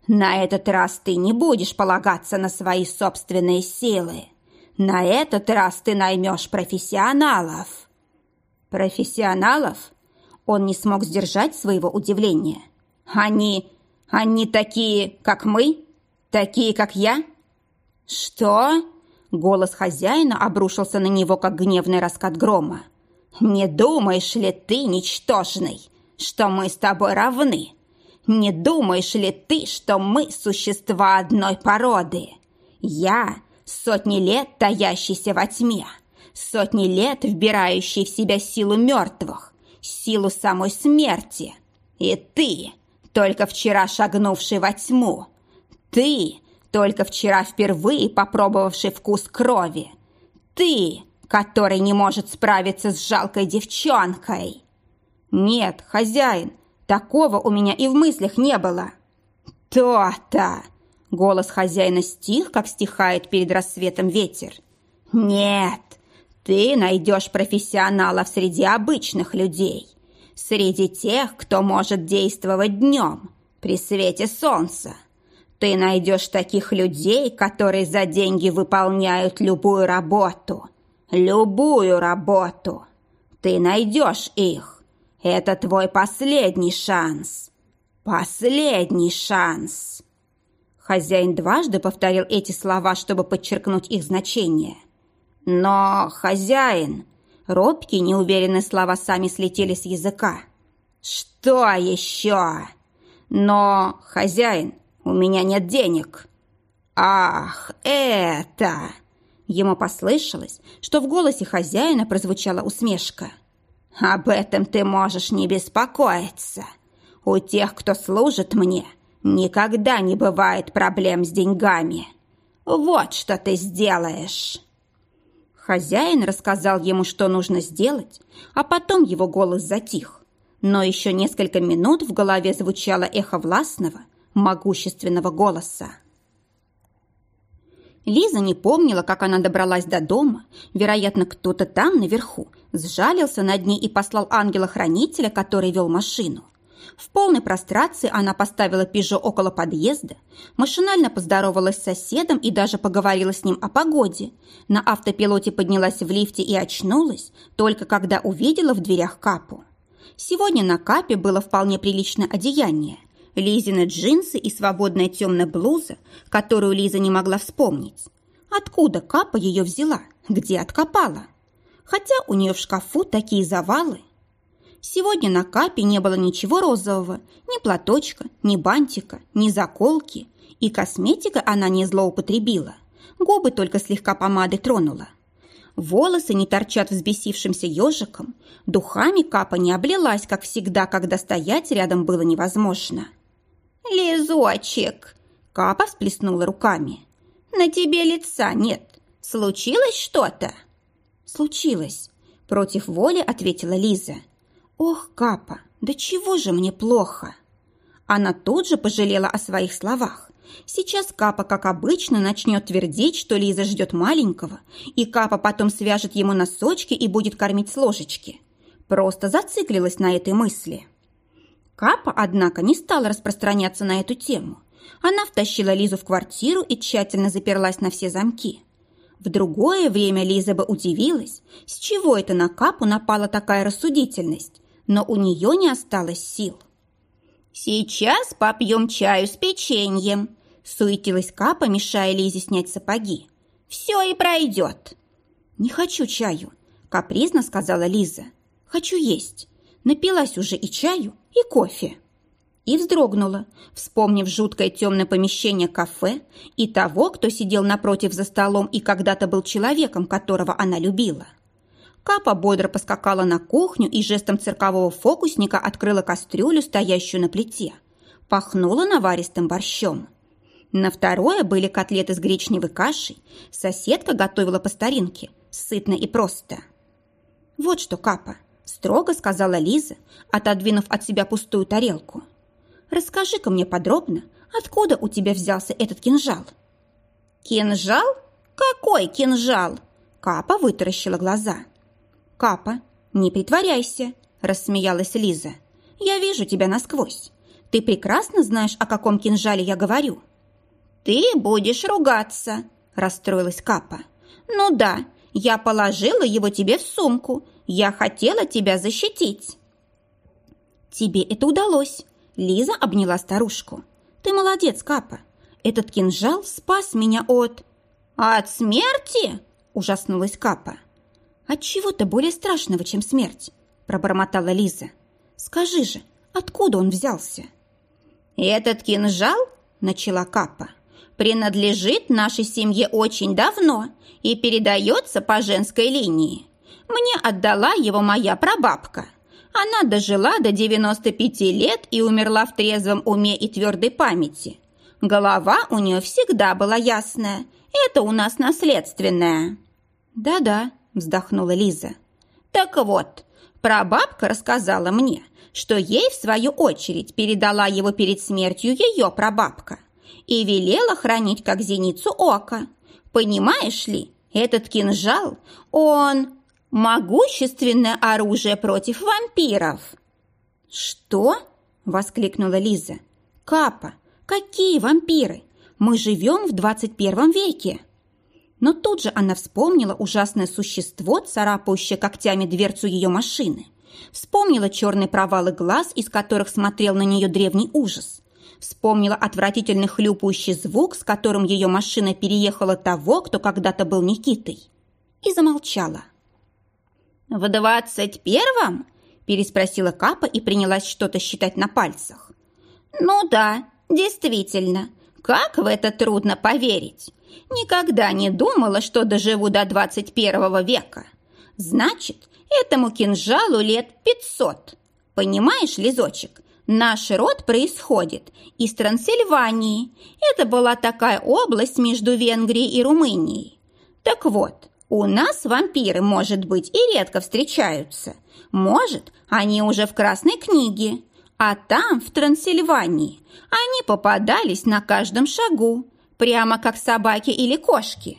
На этот раз ты не будешь полагаться на свои собственные силы. На этот раз ты наймешь профессионалов. Профессионалов? Он не смог сдержать своего удивления. Они... они такие, как мы? Такие, как я? Что? Голос хозяина обрушился на него, как гневный раскат грома. «Не думаешь ли ты, ничтожный, что мы с тобой равны? Не думаешь ли ты, что мы существа одной породы? Я – сотни лет таящийся во тьме, сотни лет вбирающий в себя силу мертвых, силу самой смерти. И ты, только вчера шагнувший во тьму, ты, только вчера впервые попробовавший вкус крови, ты, который не может справиться с жалкой девчонкой!» «Нет, хозяин, такого у меня и в мыслях не было!» «То-то!» Голос хозяина стих, как стихает перед рассветом ветер. «Нет, ты найдешь профессионалов среди обычных людей, среди тех, кто может действовать днем, при свете солнца. Ты найдешь таких людей, которые за деньги выполняют любую работу. Любую работу. Ты найдешь их. Это твой последний шанс. Последний шанс. Хозяин дважды повторил эти слова, чтобы подчеркнуть их значение. Но хозяин... Робкие, неуверенные слова сами слетели с языка. «Что еще?» «Но, хозяин, у меня нет денег». «Ах, это...» Ему послышалось, что в голосе хозяина прозвучала усмешка. «Об этом ты можешь не беспокоиться. У тех, кто служит мне, никогда не бывает проблем с деньгами. Вот что ты сделаешь». Хозяин рассказал ему, что нужно сделать, а потом его голос затих. Но еще несколько минут в голове звучало эхо властного, могущественного голоса. Лиза не помнила, как она добралась до дома. Вероятно, кто-то там, наверху, сжалился над ней и послал ангела-хранителя, который вел машину. В полной прострации она поставила «Пежо» около подъезда, машинально поздоровалась с соседом и даже поговорила с ним о погоде. На автопилоте поднялась в лифте и очнулась, только когда увидела в дверях Капу. Сегодня на Капе было вполне приличное одеяние. Лизины джинсы и свободная темная блуза, которую Лиза не могла вспомнить. Откуда Капа ее взяла? Где откопала? Хотя у нее в шкафу такие завалы. Сегодня на Капе не было ничего розового, ни платочка, ни бантика, ни заколки, и косметика она не злоупотребила. Губы только слегка помады тронула. Волосы не торчат взбесившимся ежиком, духами Капа не облилась, как всегда, когда стоять рядом было невозможно. «Лизочек!» Капа всплеснула руками. «На тебе лица нет. Случилось что-то?» «Случилось», – против воли ответила Лиза. «Ох, Капа, да чего же мне плохо?» Она тут же пожалела о своих словах. Сейчас Капа, как обычно, начнет твердить, что Лиза ждет маленького, и Капа потом свяжет ему носочки и будет кормить с ложечки. Просто зациклилась на этой мысли. Капа, однако, не стала распространяться на эту тему. Она втащила Лизу в квартиру и тщательно заперлась на все замки. В другое время Лиза бы удивилась, с чего это на Капу напала такая рассудительность, но у нее не осталось сил. «Сейчас попьем чаю с печеньем», – суетилась Капа, мешая Лизе снять сапоги. «Все и пройдет». «Не хочу чаю», – капризно сказала Лиза. «Хочу есть. Напилась уже и чаю, и кофе. И вздрогнула, вспомнив жуткое темное помещение кафе и того, кто сидел напротив за столом и когда-то был человеком, которого она любила. Капа бодро поскакала на кухню и жестом циркового фокусника открыла кастрюлю, стоящую на плите. Пахнула наваристым борщом. На второе были котлеты с гречневой кашей. Соседка готовила по старинке, сытно и просто. «Вот что, Капа, строго сказала Лиза, отодвинув от себя пустую тарелку. «Расскажи-ка мне подробно, откуда у тебя взялся этот кинжал?» «Кинжал? Какой кинжал?» Капа вытаращила глаза. «Капа, не притворяйся», – рассмеялась Лиза. «Я вижу тебя насквозь. Ты прекрасно знаешь, о каком кинжале я говорю». «Ты будешь ругаться», – расстроилась Капа. «Ну да, я положила его тебе в сумку я хотела тебя защитить». «Тебе это удалось», — Лиза обняла старушку. «Ты молодец, Капа. Этот кинжал спас меня от...» «От смерти?» – ужаснулась Капа. «От чего-то более страшного, чем смерть», – пробормотала Лиза. «Скажи же, откуда он взялся?» «Этот кинжал?» – начала Капа. «Принадлежит нашей семье очень давно и передается по женской линии. Мне отдала его моя прабабка. Она дожила до 95 лет и умерла в трезвом уме и твердой памяти. Голова у нее всегда была ясная. Это у нас наследственное». «Да-да», – вздохнула Лиза. «Так вот, прабабка рассказала мне, что ей, в свою очередь, передала его перед смертью ее прабабка и велела хранить как зеницу ока. Понимаешь ли, этот кинжал, он могущественное оружие против вампиров». «Что?» – воскликнула Лиза. «Капа, какие вампиры? Мы живем в 21 веке!» Но тут же она вспомнила ужасное существо, царапающее когтями дверцу ее машины. Вспомнила черные провалы глаз, из которых смотрел на нее древний ужас. Вспомнила отвратительный хлюпающий звук, с которым ее машина переехала того, кто когда-то был Никитой. И замолчала. «В двадцать первом?» переспросила Капа и принялась что-то считать на пальцах. «Ну да, действительно, как в это трудно поверить. Никогда не думала, что доживу до 21 века. Значит, этому кинжалу лет 500. Понимаешь, Лизочек, наш род происходит из Трансильвании. Это была такая область между Венгрией и Румынией. Так вот, у нас вампиры, может быть, и редко встречаются. Может, они уже в Красной книге. А там, в Трансильвании, они попадались на каждом шагу, прямо как собаки или кошки.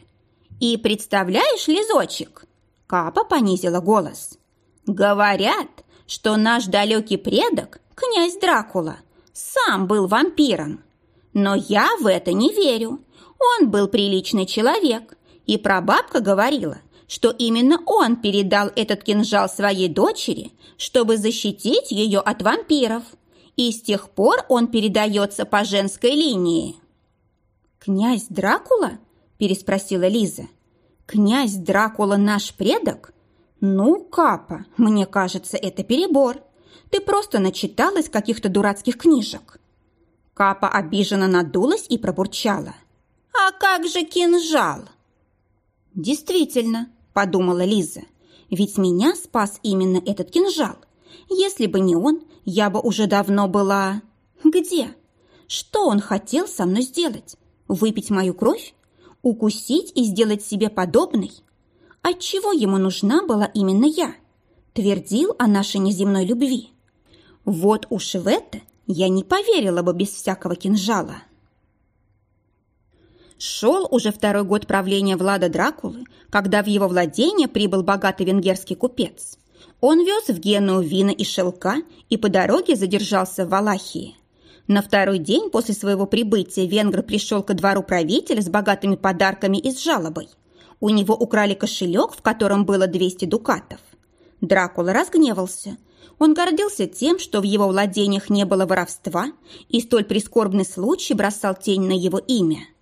И представляешь, Лизочек, Капа понизила голос. Говорят, что наш далекий предок, князь Дракула, сам был вампиром. Но я в это не верю. Он был приличный человек, и прабабка говорила, что именно он передал этот кинжал своей дочери, чтобы защитить ее от вампиров, и с тех пор он передается по женской линии. «Князь Дракула?» – переспросила Лиза. «Князь Дракула наш предок? Ну, Капа, мне кажется, это перебор. Ты просто начиталась каких-то дурацких книжек». Капа обиженно надулась и пробурчала. «А как же кинжал?» «Действительно, подумала Лиза. Ведь меня спас именно этот кинжал. Если бы не он, я бы уже давно была... Где? Что он хотел со мной сделать? Выпить мою кровь? Укусить и сделать себе подобной? Отчего ему нужна была именно я? Твердил о нашей неземной любви. Вот уж в это я не поверила бы без всякого кинжала. Шел уже второй год правления Влада Дракулы, когда в его владение прибыл богатый венгерский купец. Он вез в Геную вина и шелка и по дороге задержался в Валахии. На второй день после своего прибытия венгр пришел ко двору правителя с богатыми подарками и с жалобой. У него украли кошелек, в котором было 200 дукатов. Дракула разгневался. Он гордился тем, что в его владениях не было воровства, и столь прискорбный случай бросал тень на его имя –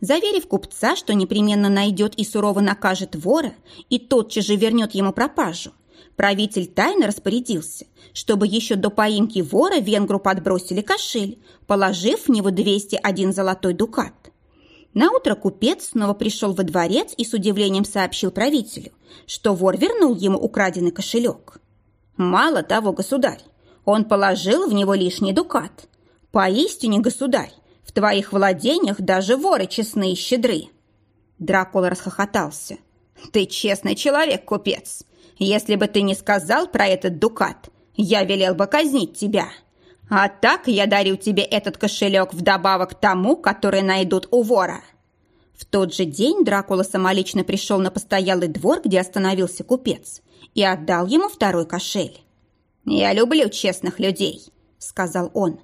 Заверив купца, что непременно найдет и сурово накажет вора, и тотчас же вернет ему пропажу, правитель тайно распорядился, чтобы еще до поимки вора венгру подбросили кошель, положив в него 201 золотой дукат. Наутро купец снова пришел во дворец и с удивлением сообщил правителю, что вор вернул ему украденный кошелек. Мало того, государь, он положил в него лишний дукат. Поистине, государь, в твоих владениях даже воры честны и щедры». Дракула расхохотался. «Ты честный человек, купец. Если бы ты не сказал про этот дукат, я велел бы казнить тебя. А так я дарю тебе этот кошелек вдобавок тому, который найдут у вора». В тот же день Дракула самолично пришел на постоялый двор, где остановился купец, и отдал ему второй кошель. «Я люблю честных людей», — сказал он.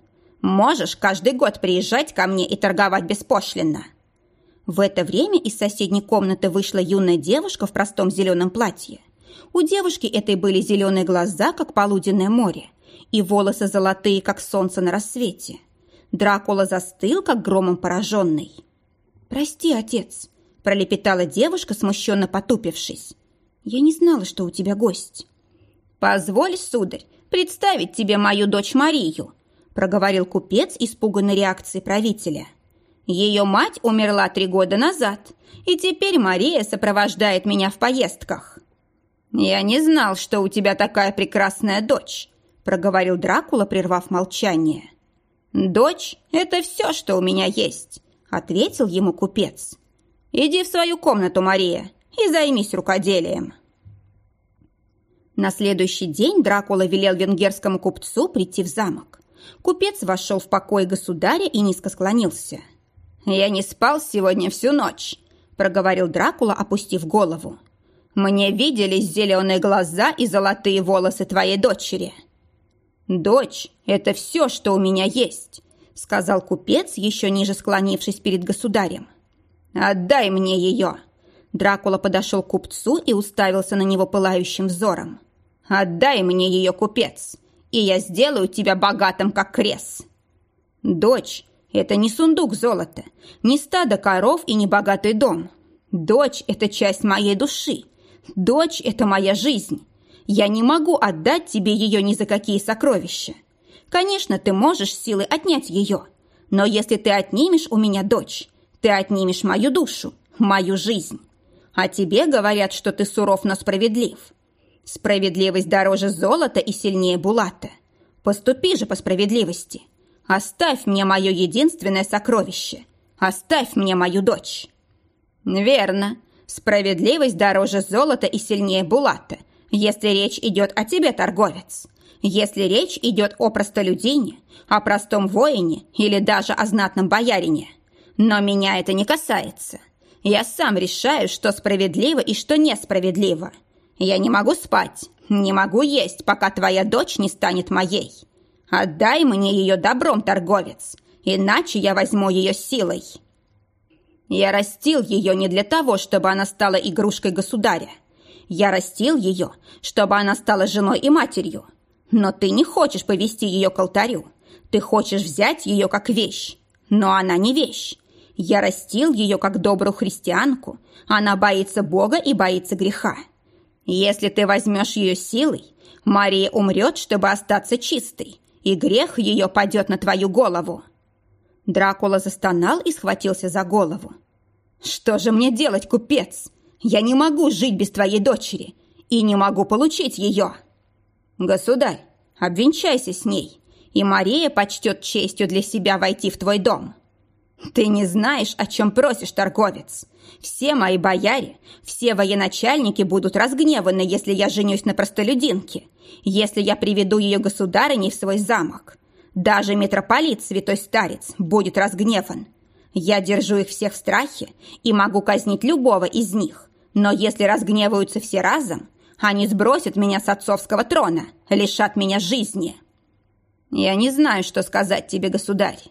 Можешь каждый год приезжать ко мне и торговать беспошлинно». В это время из соседней комнаты вышла юная девушка в простом зеленом платье. У девушки этой были зеленые глаза, как полуденное море, и волосы золотые, как солнце на рассвете. Дракула застыл, как громом пораженный. «Прости, отец», – пролепетала девушка, смущенно потупившись. «Я не знала, что у тебя гость». «Позволь, сударь, представить тебе мою дочь Марию», проговорил купец, испуганной реакцией правителя. Ее мать умерла три года назад, и теперь Мария сопровождает меня в поездках. Я не знал, что у тебя такая прекрасная дочь, проговорил Дракула, прервав молчание. Дочь – это все, что у меня есть, ответил ему купец. Иди в свою комнату, Мария. и займись рукоделием». На следующий день Дракула велел венгерскому купцу прийти в замок. Купец вошел в покой государя и низко склонился. «Я не спал сегодня всю ночь», — проговорил Дракула, опустив голову. «Мне виделись зеленые глаза и золотые волосы твоей дочери». «Дочь — это все, что у меня есть», — сказал купец, еще ниже склонившись перед государем. «Отдай мне ее!» Дракула подошел к купцу и уставился на него пылающим взором. «Отдай мне ее, купец, и я сделаю тебя богатым, как крес!» «Дочь — это не сундук золота, не стадо коров и не богатый дом. Дочь — это часть моей души. Дочь — это моя жизнь. Я не могу отдать тебе ее ни за какие сокровища. Конечно, ты можешь силой отнять ее, но если ты отнимешь у меня дочь, ты отнимешь мою душу, мою жизнь. А тебе говорят, что ты суров, но справедлив. Справедливость дороже золота и сильнее булата. Поступи же по справедливости. Оставь мне мое единственное сокровище. Оставь мне мою дочь. Верно. Справедливость дороже золота и сильнее булата, если речь идет о тебе, торговец. Если речь идет о простолюдине, о простом воине или даже о знатном боярине. Но меня это не касается. Я сам решаю, что справедливо и что несправедливо. Я не могу спать, не могу есть, пока твоя дочь не станет моей. Отдай мне ее добром, торговец, иначе я возьму ее силой. Я растил ее не для того, чтобы она стала игрушкой государя. Я растил ее, чтобы она стала женой и матерью. Но ты не хочешь повести ее к алтарю. Ты хочешь взять ее как вещь. Но она не вещь. Я растил ее как добрую христианку. Она боится Бога и боится греха. Если ты возьмешь ее силой, Мария умрет, чтобы остаться чистой, и грех ее падет на твою голову». Дракула застонал и схватился за голову. «Что же мне делать, купец? Я не могу жить без твоей дочери и не могу получить ее!» «Государь, обвенчайся с ней, и Мария почтет честью для себя войти в твой дом». «Ты не знаешь, о чем просишь, торговец. Все мои бояре, все военачальники будут разгневаны, если я женюсь на простолюдинке, если я приведу ее государыней в свой замок. Даже митрополит, святой старец, будет разгневан. Я держу их всех в страхе и могу казнить любого из них, но если разгневаются все разом, они сбросят меня с отцовского трона, лишат меня жизни. Я не знаю, что сказать тебе, государь.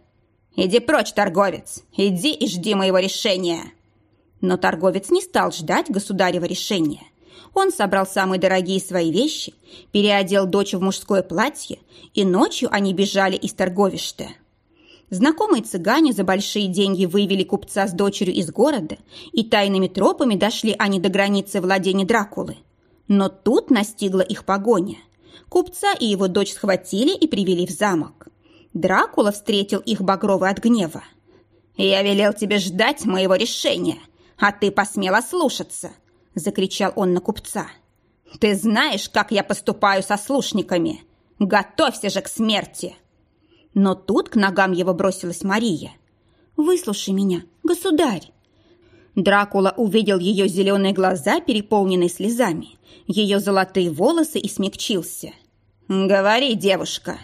Иди прочь, торговец, иди и жди моего решения. Но торговец не стал ждать государева решения. Он собрал самые дорогие свои вещи, переодел дочь в мужское платье, и ночью они бежали из торговища. Знакомые цыгане за большие деньги вывели купца с дочерью из города, и тайными тропами дошли они до границы владения Дракулы. Но тут настигла их погоня. Купца и его дочь схватили и привели в замок. Дракула встретил их багровый от гнева. «Я велел тебе ждать моего решения», а ты посмела слушаться!» – закричал он на купца. «Ты знаешь, как я поступаю со слушниками! Готовься же к смерти!» Но тут к ногам его бросилась Мария. «Выслушай меня, государь!» Дракула увидел ее зеленые глаза, переполненные слезами, ее золотые волосы и смягчился. «Говори, девушка!»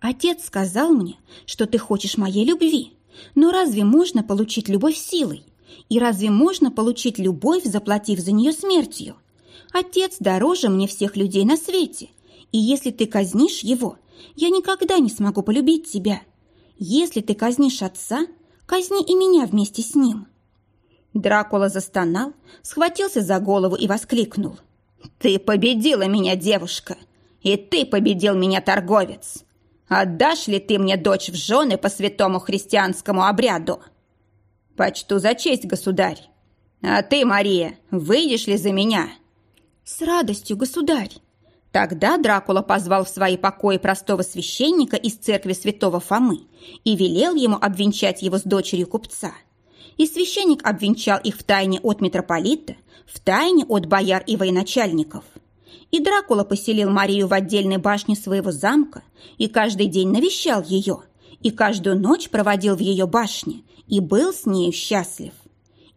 «Отец сказал мне, что ты хочешь моей любви. Но разве можно получить любовь силой? И разве можно получить любовь, заплатив за нее смертью? Отец дороже мне всех людей на свете, и если ты казнишь его, я никогда не смогу полюбить тебя. Если ты казнишь отца, казни и меня вместе с ним». Дракула застонал, схватился за голову и воскликнул. «Ты победила меня, девушка, и ты победил меня, торговец. Отдашь ли ты мне дочь в жены по святому христианскому обряду?» «Почту за честь, государь. А ты, Мария, выйдешь ли за меня?» «С радостью, государь». Тогда Дракула позвал в свои покои простого священника из церкви святого Фомы и велел ему обвенчать его с дочерью купца. И священник обвенчал их в тайне от митрополита, в тайне от бояр и военачальников. И Дракула поселил Марию в отдельной башне своего замка и каждый день навещал ее, и каждую ночь проводил в ее башне, и был с нею счастлив.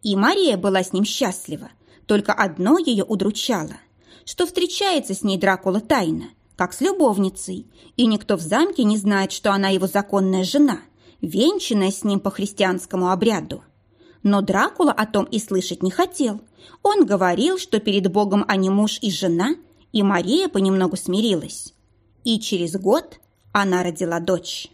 И Мария была с ним счастлива, Только одно ее удручало, что встречается с ней Дракула тайно, как с любовницей, и никто в замке не знает, что она его законная жена, венчанная с ним по христианскому обряду. Но Дракула о том и слышать не хотел. Он говорил, что перед Богом они муж и жена, и Мария понемногу смирилась. И через год она родила дочь.